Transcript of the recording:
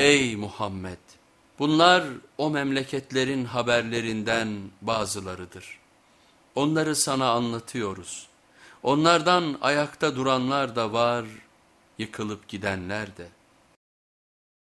Ey Muhammed! Bunlar o memleketlerin haberlerinden bazılarıdır. Onları sana anlatıyoruz. Onlardan ayakta duranlar da var, yıkılıp gidenler de.